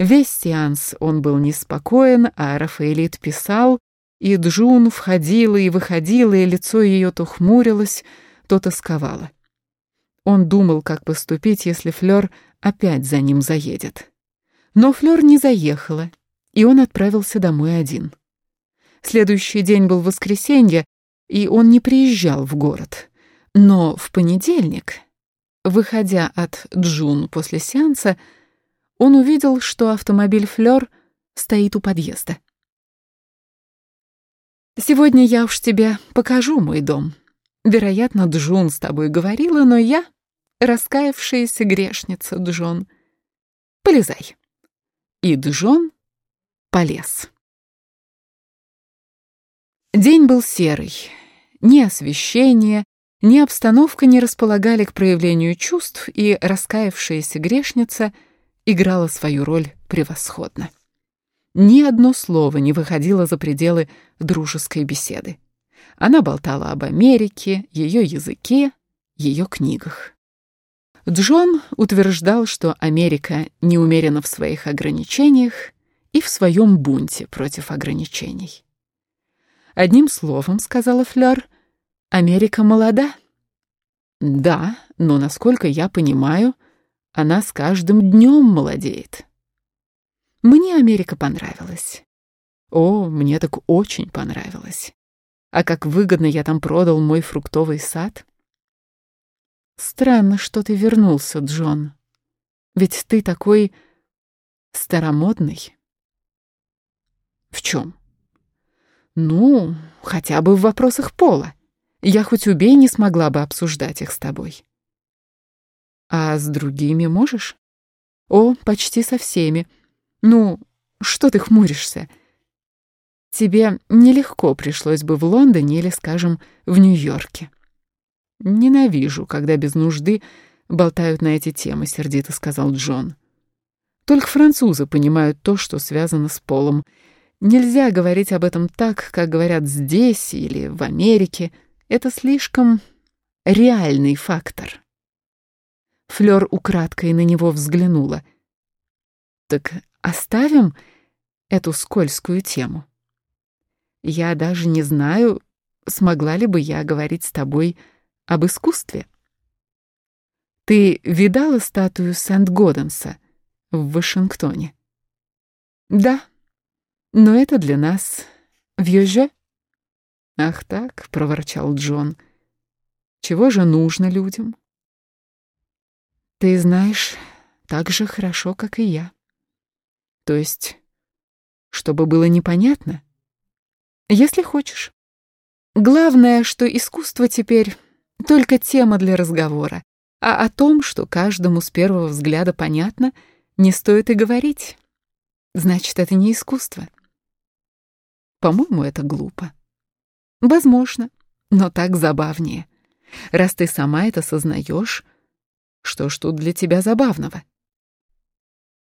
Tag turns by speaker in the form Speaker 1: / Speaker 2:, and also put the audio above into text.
Speaker 1: Весь сеанс он был неспокоен, а Рафаэлит писал, и Джун входила и выходила, и лицо ее то хмурилось, то тосковало. Он думал, как поступить, если Флёр опять за ним заедет. Но Флёр не заехала, и он отправился домой один. Следующий день был воскресенье, и он не приезжал в город. Но в понедельник, выходя от Джун после сеанса, он увидел, что автомобиль Флёр стоит у подъезда. «Сегодня я уж тебе покажу мой дом. Вероятно, Джун с тобой говорила, но я — раскаявшаяся грешница, Джон. Полезай». И Джон полез. День был серый. Ни освещение, ни обстановка не располагали к проявлению чувств, и раскаявшаяся грешница играла свою роль превосходно. Ни одно слово не выходило за пределы дружеской беседы. Она болтала об Америке, ее языке, ее книгах. Джон утверждал, что Америка не умерена в своих ограничениях и в своем бунте против ограничений. Одним словом, сказала Флёр, Америка молода. Да, но, насколько я понимаю, она с каждым днем молодеет. Мне Америка понравилась. О, мне так очень понравилось. А как выгодно я там продал мой фруктовый сад. Странно, что ты вернулся, Джон. Ведь ты такой старомодный. В чем? Ну, хотя бы в вопросах пола. Я хоть убей не смогла бы обсуждать их с тобой. А с другими можешь? О, почти со всеми. Ну, что ты хмуришься? Тебе нелегко пришлось бы в Лондоне или, скажем, в Нью-Йорке. Ненавижу, когда без нужды болтают на эти темы, сердито сказал Джон. Только французы понимают то, что связано с полом, Нельзя говорить об этом так, как говорят здесь или в Америке. Это слишком реальный фактор. Флёр украдкой на него взглянула. Так оставим эту скользкую тему. Я даже не знаю, смогла ли бы я говорить с тобой об искусстве. Ты видала статую Сент-Годенса в Вашингтоне? Да, но это для нас вьёже. Ах так, проворчал Джон. Чего же нужно людям? Ты знаешь так же хорошо, как и я. То есть, чтобы было непонятно? Если хочешь. Главное, что искусство теперь только тема для разговора, а о том, что каждому с первого взгляда понятно, не стоит и говорить. Значит, это не искусство. По-моему, это глупо. Возможно, но так забавнее. Раз ты сама это сознаешь, что ж тут для тебя забавного?